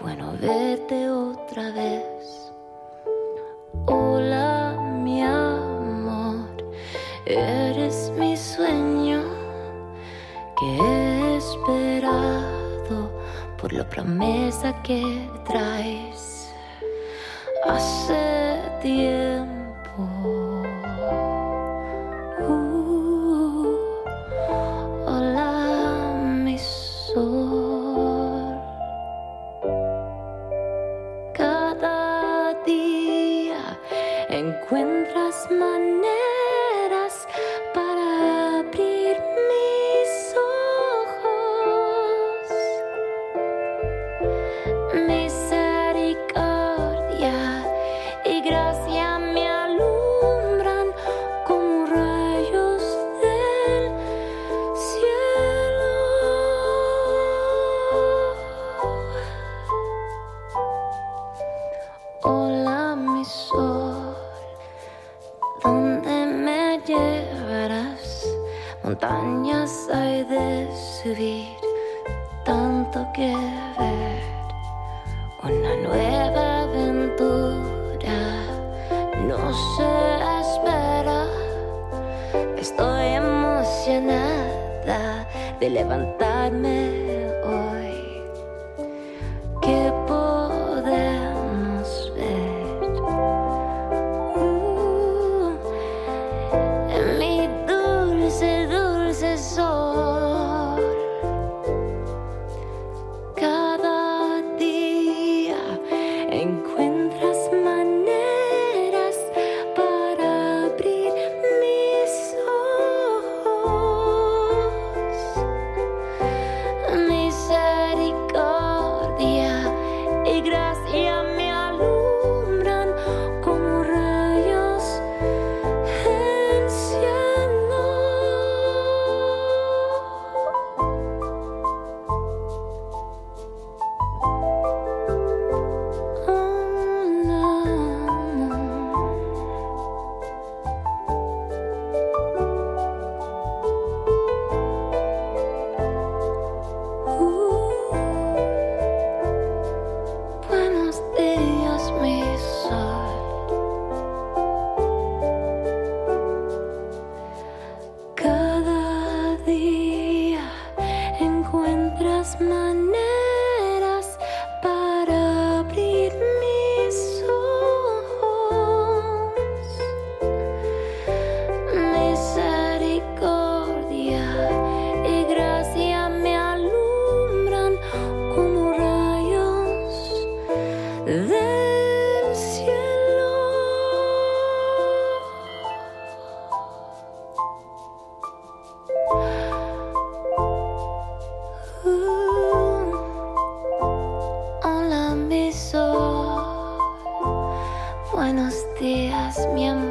Bueno, vete otra vez. Hola, mi amor, eres mi sueño que he esperado por la promesa que traes hace tiempo encuentras maneras Montañas hay de subir, tanto que ver, una nueva aventura, no se espera, estoy emocionada de levantarme Buenos días, mi amor.